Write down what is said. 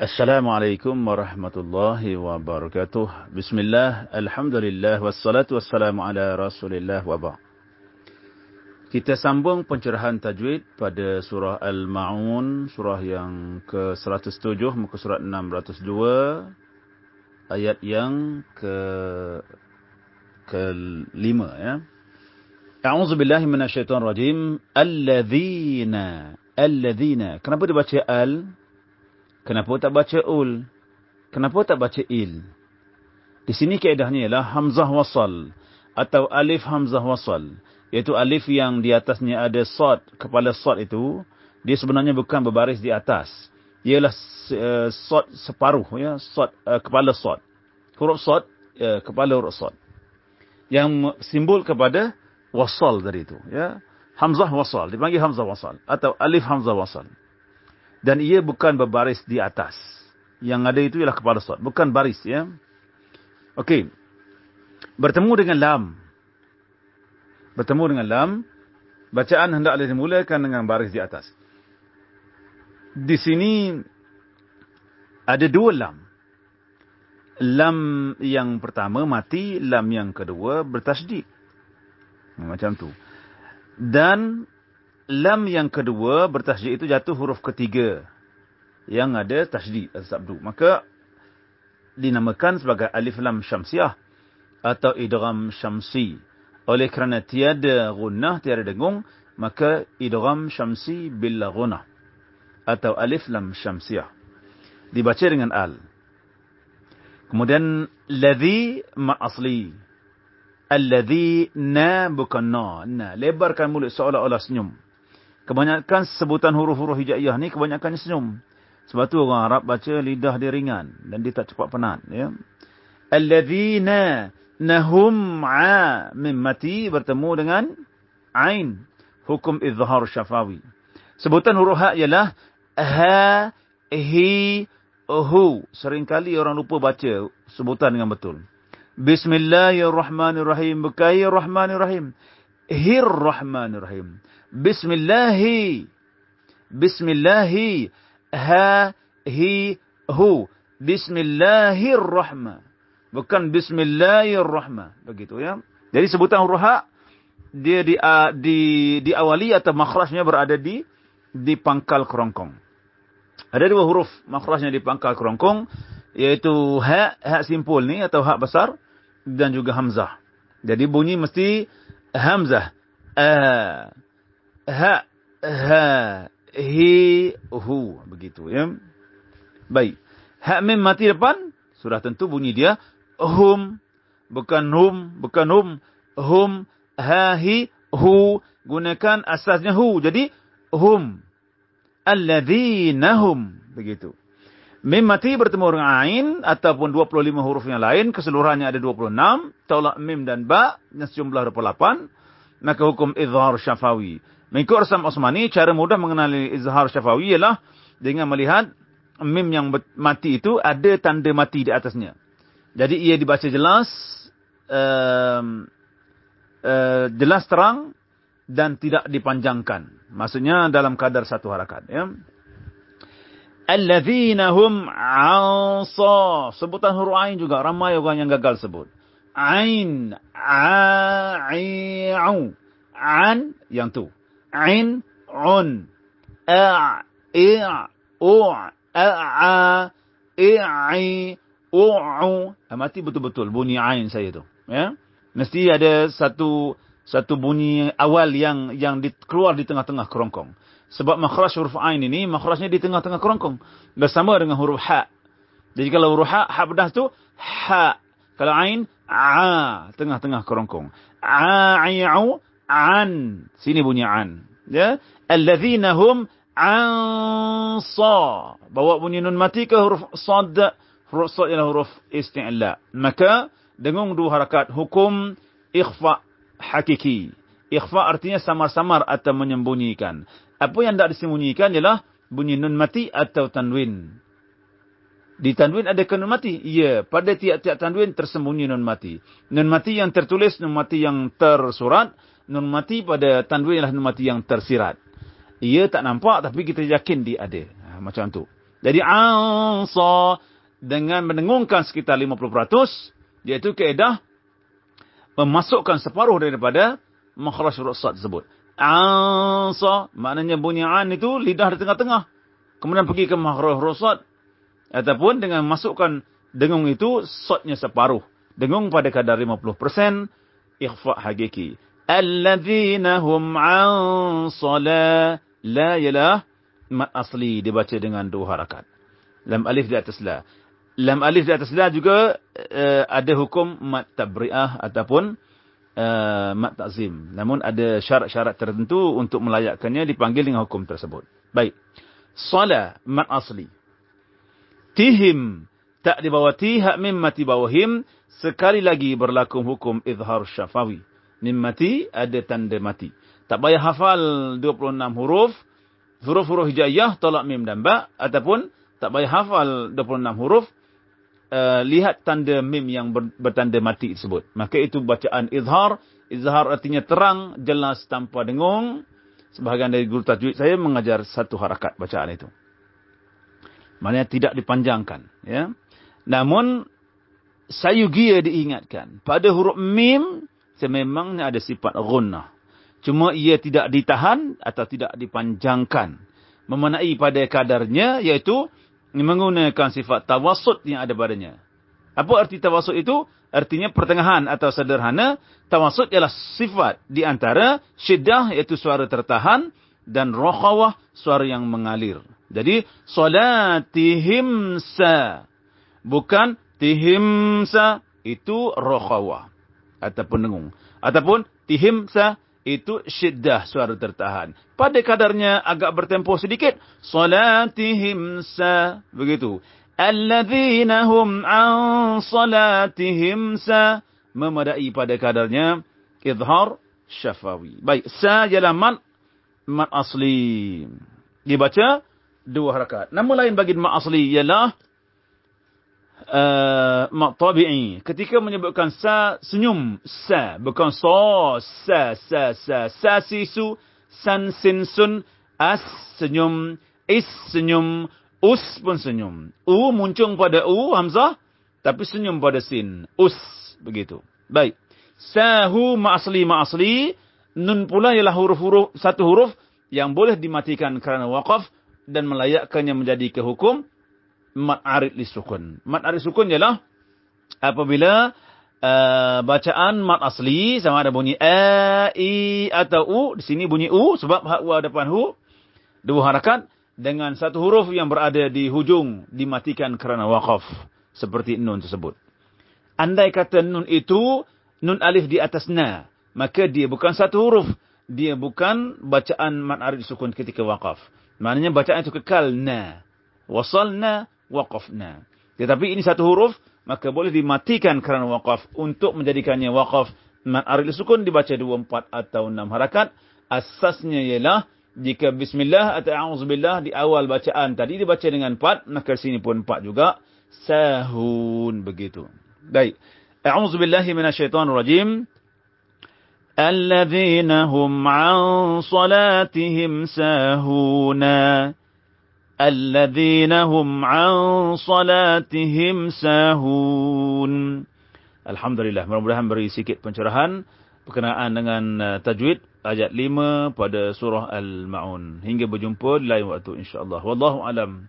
Assalamualaikum warahmatullahi wabarakatuh. Bismillah, alhamdulillah, wassalatu wassalamu ala rasulillah wabah. Kita sambung pencerahan tajwid pada surah Al-Ma'un, surah yang ke-107, muka surat 602, ayat yang ke kelima ya. A'udzu billahi minasyaitonir rajim. Alladzina, alladzina. Kenapa dibaca al? Kenapa tak baca ul? Kenapa tak baca il? Di sini kaedahnya ialah hamzah wasal atau alif hamzah wasal. Iaitu alif yang di atasnya ada sod, kepala sod itu, dia sebenarnya bukan berbaris di atas. Ialah uh, sod separuh, ya, sod, uh, kepala sod. Huruf sod, uh, kepala huruf sod. Yang simbol kepada wasal dari itu. Ya. Hamzah wasal, dipanggil hamzah wasal. Atau alif hamzah wasal. Dan ia bukan berbaris di atas. Yang ada itu ialah kepala sod. Bukan baris. ya. Okey. Bertemu dengan lam. Bertemu dengan lam. Bacaan hendaklah dimulakan dengan baris di atas. Di sini ada dua lam. Lam yang pertama mati, lam yang kedua bertasydid. Macam tu. Dan lam yang kedua bertasydid itu jatuh huruf ketiga. Yang ada tasydid sabdu maka dinamakan sebagai alif lam syamsiah atau idgham syamsi. Oleh kerana tiada gunnah tiada dengung maka idgham syamsi bil gunnah atau alif lam syamsiah dibaca dengan al. Kemudian ladzi ma asli alladhi na bukan na na lebarkan mulut seolah-olah senyum Kebanyakan sebutan huruf-huruf hijaiyah ni kebanyakan senyum. Sebab tu orang Arab baca lidah dia ringan dan dia tak cepat penat, ya. Alladzina nahum a mim mati bertemu dengan ain hukum izhar syafawi. Sebutan huruf ha ialah ha hi hu. Sering kali orang lupa baca sebutan dengan betul. Bismillahirrahmanirrahim. Bukai rahmanirrahim. Hirrahmanirrahim. Bismillahi. Bismillahi. Ha, hi, hu. Bismillahirrahman. Bukan Bismillahirrahman. Begitu ya. Jadi sebutan huruf ha, dia di, uh, di, di awali atau makhrajnya berada di di pangkal kerongkong. Ada dua huruf makhrajnya di pangkal kerongkong. Iaitu ha, ha simpul ni atau ha besar. Dan juga hamzah. Jadi bunyi mesti hamzah. Ah ha ha hi hu. Begitu ya. Baik. Ha mim mati depan sudah tentu bunyi dia hum. Bukan hum bukan hum. Hum ha hi hu. Gunakan asasnya hu jadi hum. Alladzina hum. Begitu. Mim mati bertemu dengan ain ataupun 25 huruf yang lain keseluruhannya ada 26 tolak mim dan ba yang sejumlah 28 maka hukum izhar syafawi Mengikut Rasam Osmani, cara mudah mengenali izhar syafawi ialah dengan melihat mim yang mati itu ada tanda mati di atasnya. Jadi ia dibaca jelas, uh, uh, jelas terang dan tidak dipanjangkan. Maksudnya dalam kadar satu harakat. Ya. Alladzina hum ansa. Sebutan huruf ain juga ramai orang yang gagal sebut. Ain, a'i'u. An, yang tu. I, u, u. Mati betul-betul bunyi ain saya tu. Ya? Mesti ada satu satu bunyi awal yang yang di, keluar di tengah-tengah kerongkong. Sebab makhraj huruf ain ini, makhrajnya di tengah-tengah kerongkong. Bersama dengan huruf ha. Jadi kalau huruf ha, ha pedas tu, ha. Kalau ain, a. Tengah-tengah kerongkong. A, i, an. Sini bunyi an. Ya. Alladzina hum ansa. Bawa bunyi nun mati ke huruf sad? Huruf sad ialah huruf isti'la. Maka dengung dua harakat. Hukum ikhfa hakiki. Ikhfa artinya samar-samar atau menyembunyikan. Apa yang tidak disembunyikan ialah bunyi nun mati atau tanwin. Di tanwin ada nun mati? Ya, pada tiap-tiap tanwin tersembunyi nun mati. Nun mati yang tertulis, nun mati yang tersurat, nun mati pada tanwin ialah nun mati yang tersirat. Ia tak nampak tapi kita yakin dia ada. Ha, macam tu. Jadi ansa dengan mendengungkan sekitar 50%, iaitu keedah memasukkan separuh daripada makhraj huruf sad tersebut. Ansa maknanya bunyi an itu lidah di tengah-tengah. Kemudian pergi ke makhraj huruf sad ataupun dengan masukkan dengung itu sadnya separuh. Dengung pada kadar 50% ikhfa hakiki. Alladzina hum an sala la yalah mat asli dibaca dengan dua harakat. Lam alif di atas la. Lam alif di atas la juga uh, ada hukum mat tabri'ah ataupun uh, mat ta'zim. Namun ada syarat-syarat tertentu untuk melayakkannya dipanggil dengan hukum tersebut. Baik. Asli. Tihim tak di bawah tihak mimmati bawahim sekali lagi berlaku hukum izhar syafawi. Mimmati ada tanda mati. Tak payah hafal 26 huruf huruf-huruf hijaiyah tolak mim dan ba ataupun tak payah hafal 26 huruf uh, lihat tanda mim yang ber, bertanda mati tersebut. Maka itu bacaan izhar. Izhar artinya terang jelas tanpa dengung. Sebahagian dari guru tajwid saya mengajar satu harakat bacaan itu. Maknanya tidak dipanjangkan ya. Namun sayugia diingatkan pada huruf mim sememangnya ada sifat ghunnah Cuma ia tidak ditahan atau tidak dipanjangkan. Memenai pada kadarnya iaitu menggunakan sifat tawasud yang ada padanya. Apa arti tawasud itu? Artinya pertengahan atau sederhana. Tawasud ialah sifat di antara syiddah iaitu suara tertahan dan rokhawah suara yang mengalir. Jadi solatihim sa. Bukan tihimsa itu rokhawah. Ataupun dengung. Ataupun tihimsa itu syiddah suara tertahan. Pada kadarnya agak bertempoh sedikit. Salatihim sa. Begitu. Alladzina hum an salatihim sa. Memadai pada kadarnya. Izhar syafawi. Baik. Sa ialah mat. Mat asli. Dibaca dua harakat. Nama lain bagi mat asli ialah uh, mak tabi'i. Ketika menyebutkan sa, senyum. Sa. Bukan so. Sa, sa, sa. Sa sisu. San sin sun. As senyum. Is senyum. Us pun senyum. U muncung pada U, Hamzah. Tapi senyum pada sin. Us. Begitu. Baik. Sahu ma'asli ma'asli. Nun pula ialah huruf-huruf. Satu huruf yang boleh dimatikan kerana waqaf. Dan melayakkannya menjadi kehukum mat arid li sukun. Mat arid sukun ialah apabila uh, bacaan mat asli sama ada bunyi a, i atau u. Di sini bunyi u sebab hak wa depan hu. Dua harakat dengan satu huruf yang berada di hujung dimatikan kerana waqaf. Seperti nun tersebut. Andai kata nun itu nun alif di atas na. Maka dia bukan satu huruf. Dia bukan bacaan mat arid sukun ketika waqaf. Maknanya bacaan itu kekal na. Wasalna waqafna. Tetapi ini satu huruf, maka boleh dimatikan kerana waqaf. Untuk menjadikannya waqaf, mat aril sukun dibaca dua, empat atau enam harakat. Asasnya ialah, jika bismillah atau a'udzubillah di awal bacaan tadi dibaca dengan empat, maka sini pun empat juga. Sahun, begitu. Baik. A'udzubillahi minasyaitanirrajim. الذين هم عن صلاتهم ساهون الذين هم عن صلاتهم ساهون Alhamdulillah, mudah-mudahan beri sikit pencerahan berkenaan dengan uh, tajwid ayat 5 pada surah Al-Ma'un. Hingga berjumpa di lain waktu insya-Allah. Wallahu alam.